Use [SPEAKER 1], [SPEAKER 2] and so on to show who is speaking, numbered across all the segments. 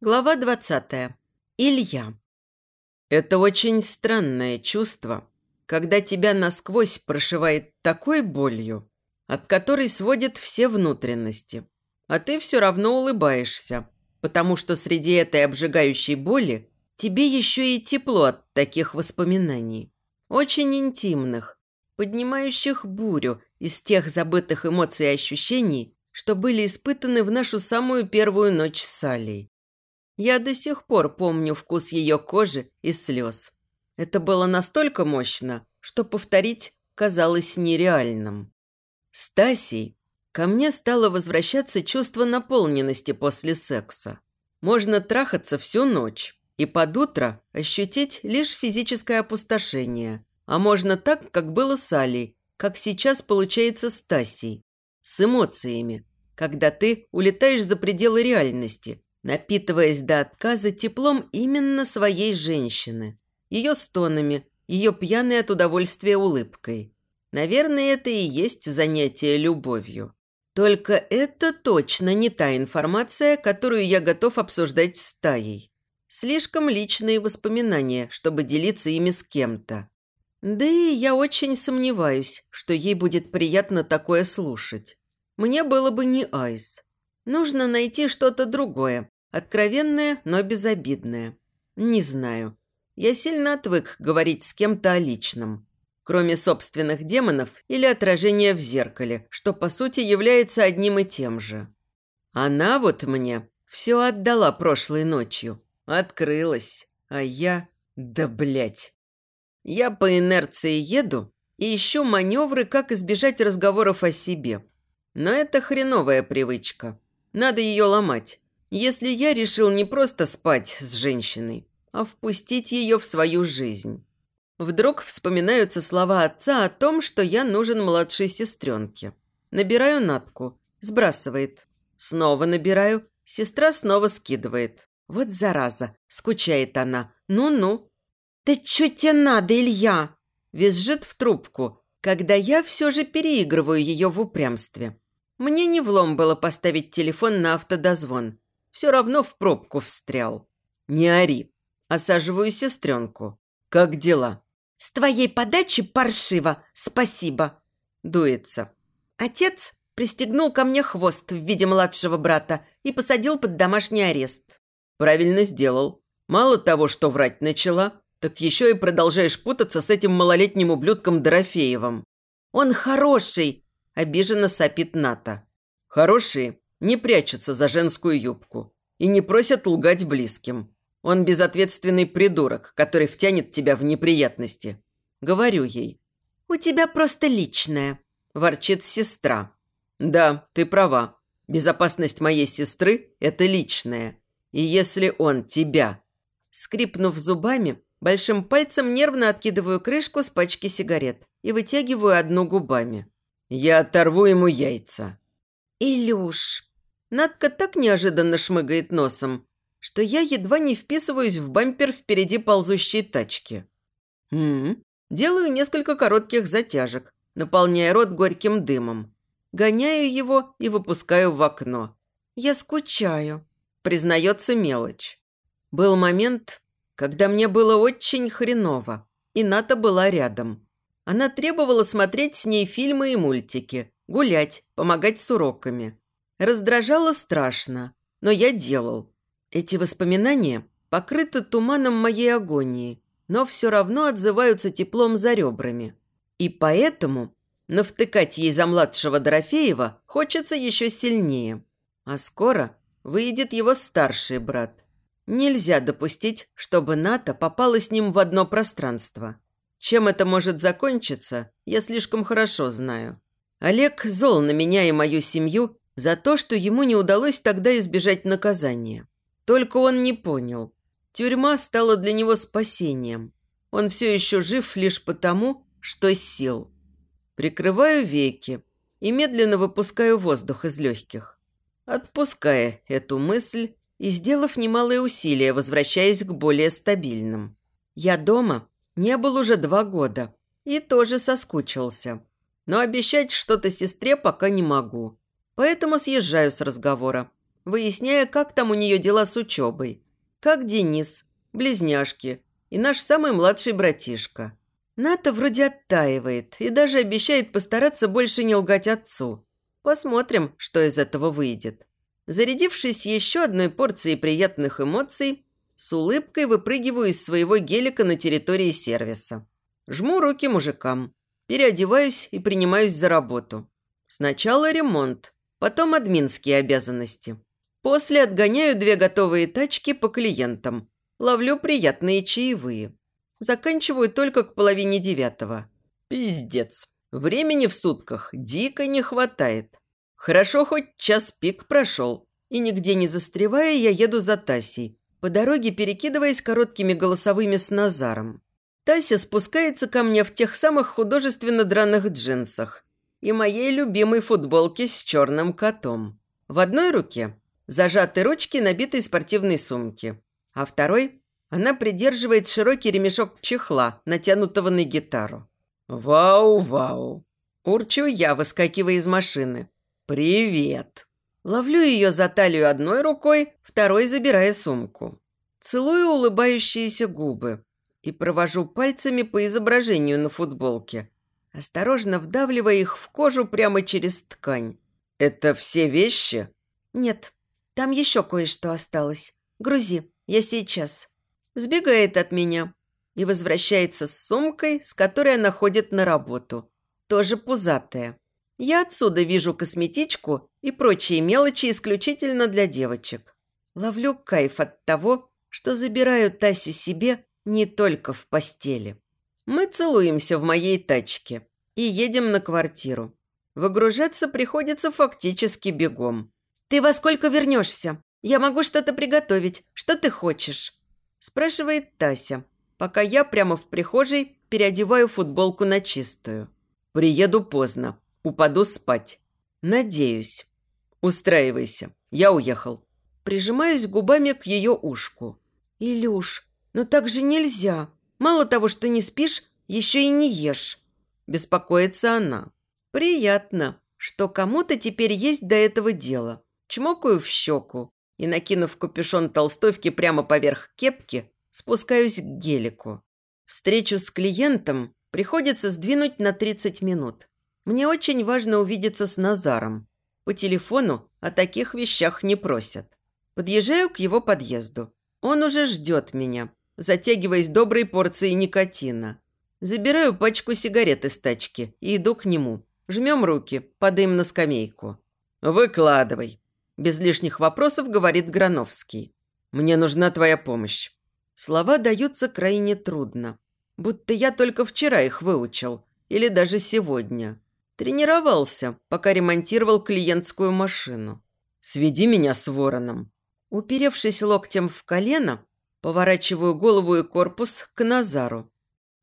[SPEAKER 1] Глава 20. Илья. Это очень странное чувство, когда тебя насквозь прошивает такой болью, от которой сводит все внутренности. А ты все равно улыбаешься, потому что среди этой обжигающей боли тебе еще и тепло от таких воспоминаний. Очень интимных, поднимающих бурю из тех забытых эмоций и ощущений, что были испытаны в нашу самую первую ночь с Салей. Я до сих пор помню вкус ее кожи и слез. Это было настолько мощно, что повторить казалось нереальным. Стасей, ко мне стало возвращаться чувство наполненности после секса. Можно трахаться всю ночь и под утро ощутить лишь физическое опустошение. А можно так, как было с Алей, как сейчас получается с Тасей. С эмоциями, когда ты улетаешь за пределы реальности – напитываясь до отказа теплом именно своей женщины, ее стонами, ее пьяной от удовольствия улыбкой. Наверное, это и есть занятие любовью. Только это точно не та информация, которую я готов обсуждать с Таей. Слишком личные воспоминания, чтобы делиться ими с кем-то. Да и я очень сомневаюсь, что ей будет приятно такое слушать. Мне было бы не айс. Нужно найти что-то другое, откровенное, но безобидное. Не знаю. Я сильно отвык говорить с кем-то о личном. Кроме собственных демонов или отражения в зеркале, что по сути является одним и тем же. Она вот мне все отдала прошлой ночью. Открылась. А я... Да блять. Я по инерции еду и ищу маневры, как избежать разговоров о себе. Но это хреновая привычка. Надо ее ломать. Если я решил не просто спать с женщиной, а впустить ее в свою жизнь. Вдруг вспоминаются слова отца о том, что я нужен младшей сестренке. Набираю Натку. Сбрасывает. Снова набираю. Сестра снова скидывает. Вот зараза. Скучает она. Ну-ну. «Да что тебе надо, Илья?» Визжит в трубку, когда я все же переигрываю ее в упрямстве. Мне не влом было поставить телефон на автодозвон. Все равно в пробку встрял. Не ори. Осаживаю сестренку. Как дела?
[SPEAKER 2] С твоей подачи паршиво, спасибо.
[SPEAKER 1] Дуется.
[SPEAKER 2] Отец пристегнул ко мне хвост в виде младшего брата и посадил под домашний арест.
[SPEAKER 1] Правильно сделал. Мало того, что врать начала, так еще и продолжаешь путаться с этим малолетним ублюдком Дорофеевым.
[SPEAKER 2] Он хороший, обиженно сопит Ната.
[SPEAKER 1] Хорошие не прячутся за женскую юбку и не просят лгать близким. Он безответственный придурок, который втянет тебя в неприятности. Говорю ей.
[SPEAKER 2] «У тебя просто личное», – ворчит сестра.
[SPEAKER 1] «Да, ты права. Безопасность моей сестры – это личное. И если он тебя...»
[SPEAKER 2] Скрипнув зубами, большим пальцем нервно откидываю крышку с пачки сигарет и вытягиваю одну губами.
[SPEAKER 1] «Я оторву ему яйца».
[SPEAKER 2] «Илюш!»
[SPEAKER 1] Надка так неожиданно шмыгает носом, что я едва не вписываюсь в бампер впереди ползущей тачки. М -м -м. Делаю несколько коротких затяжек, наполняя рот горьким дымом. Гоняю его и выпускаю в окно.
[SPEAKER 2] «Я скучаю», –
[SPEAKER 1] признается мелочь. Был момент, когда мне было очень хреново, и Ната была рядом. Она требовала смотреть с ней фильмы и мультики, гулять, помогать с уроками. Раздражало страшно, но я делал. Эти воспоминания покрыты туманом моей агонии, но все равно отзываются теплом за ребрами. И поэтому навтыкать ей за младшего Дорофеева хочется еще сильнее. А скоро выйдет его старший брат. Нельзя допустить, чтобы НАТО попало с ним в одно пространство. Чем это может закончиться, я слишком хорошо знаю. Олег зол на меня и мою семью за то, что ему не удалось тогда избежать наказания. Только он не понял. Тюрьма стала для него спасением. Он все еще жив лишь потому, что сил. Прикрываю веки и медленно выпускаю воздух из легких. Отпуская эту мысль и сделав немалые усилия, возвращаясь к более стабильным. Я дома не был уже два года и тоже соскучился. Но обещать что-то сестре пока не могу. Поэтому съезжаю с разговора. выясняя, как там у нее дела с учебой. Как Денис, близняшки и наш самый младший братишка. Ната вроде оттаивает и даже обещает постараться больше не лгать отцу. Посмотрим, что из этого выйдет. Зарядившись еще одной порцией приятных эмоций, с улыбкой выпрыгиваю из своего гелика на территории сервиса. Жму руки мужикам, переодеваюсь и принимаюсь за работу. Сначала ремонт, потом админские обязанности. После отгоняю две готовые тачки по клиентам. Ловлю приятные чаевые. Заканчиваю только к половине девятого. Пиздец. Времени в сутках дико не хватает. Хорошо, хоть час пик прошел. И нигде не застревая, я еду за Тасей, по дороге перекидываясь короткими голосовыми с Назаром. Тася спускается ко мне в тех самых художественно драных джинсах и моей любимой футболке с черным котом. В одной руке зажаты ручки набитой спортивной сумки, а второй она придерживает широкий ремешок чехла, натянутого на гитару. «Вау-вау!» Урчу я, выскакивая из машины. «Привет!» Ловлю ее за талию одной рукой, второй забирая сумку. Целую улыбающиеся губы и провожу пальцами по изображению на футболке, осторожно вдавливая их в кожу прямо через ткань. «Это все вещи?» «Нет, там еще кое-что осталось. Грузи, я сейчас» сбегает от меня и возвращается с сумкой, с которой она ходит на работу. Тоже пузатая. Я отсюда вижу косметичку и прочие мелочи исключительно для девочек. Ловлю кайф от того, что забираю Тасю себе не только в постели. Мы целуемся в моей тачке и едем на квартиру. Выгружаться приходится фактически бегом. «Ты во сколько вернешься? Я могу что-то приготовить. Что ты хочешь?» Спрашивает Тася, пока я прямо в прихожей переодеваю футболку на чистую. Приеду поздно. Упаду спать. Надеюсь. Устраивайся. Я уехал. Прижимаюсь губами к ее ушку. «Илюш, ну так же нельзя. Мало того, что не спишь, еще и не ешь». Беспокоится она. «Приятно, что кому-то теперь есть до этого дело. Чмокаю в щеку и, накинув капюшон толстовки прямо поверх кепки, спускаюсь к гелику. Встречу с клиентом приходится сдвинуть на 30 минут. Мне очень важно увидеться с Назаром. По телефону о таких вещах не просят. Подъезжаю к его подъезду. Он уже ждет меня, затягиваясь доброй порцией никотина. Забираю пачку сигарет из тачки и иду к нему. Жмем руки, падаем на скамейку. «Выкладывай», без лишних вопросов говорит Грановский. «Мне нужна твоя помощь». Слова даются крайне трудно. Будто я только вчера их выучил. Или даже сегодня. Тренировался, пока ремонтировал клиентскую машину. «Сведи меня с вороном». Уперевшись локтем в колено, поворачиваю голову и корпус к Назару.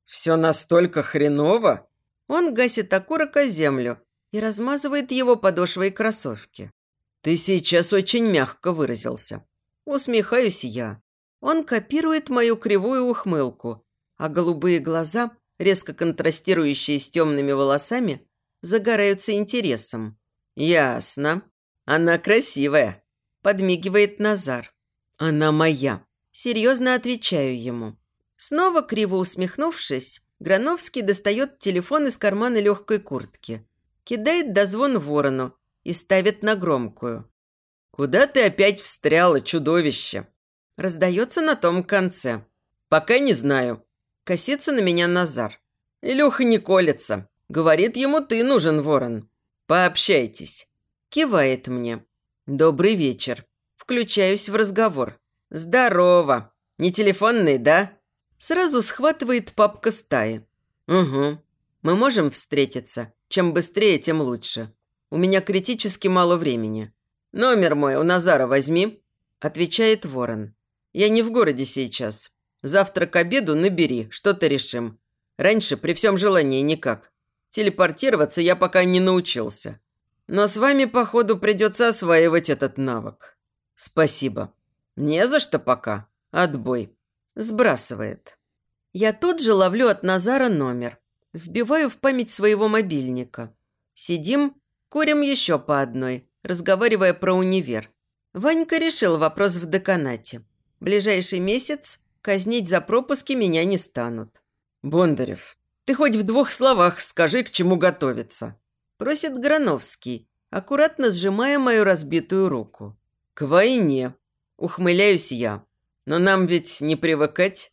[SPEAKER 1] «Все настолько хреново?» Он гасит окурок о землю и размазывает его подошвой кроссовки. «Ты сейчас очень мягко выразился». Усмехаюсь я. Он копирует мою кривую ухмылку, а голубые глаза, резко контрастирующие с темными волосами, загораются интересом. «Ясно. Она красивая», – подмигивает Назар. «Она моя». Серьезно отвечаю ему. Снова криво усмехнувшись, Грановский достает телефон из кармана легкой куртки, кидает дозвон ворону и ставит на громкую. «Куда ты опять встряла, чудовище?» Раздается на том конце. «Пока не знаю». Косится на меня Назар. Илюха не колется. Говорит ему, ты нужен, ворон. Пообщайтесь. Кивает мне. Добрый вечер. Включаюсь в разговор. Здорово. Не телефонный, да? Сразу схватывает папка стаи. Угу. Мы можем встретиться. Чем быстрее, тем лучше. У меня критически мало времени. Номер мой у Назара возьми», – отвечает Ворон. «Я не в городе сейчас. Завтра к обеду набери, что-то решим. Раньше при всем желании никак. Телепортироваться я пока не научился. Но с вами, походу, придется осваивать этот навык. Спасибо. Не за что пока. Отбой. Сбрасывает. Я тут же ловлю от Назара номер. Вбиваю в память своего мобильника. Сидим Курим еще по одной, разговаривая про универ. Ванька решил вопрос в деканате. Ближайший месяц казнить за пропуски меня не станут.
[SPEAKER 2] «Бондарев, ты хоть в двух словах скажи, к чему готовиться»,
[SPEAKER 1] просит Грановский, аккуратно сжимая мою разбитую руку.
[SPEAKER 2] «К войне», – ухмыляюсь я. «Но нам ведь не привыкать.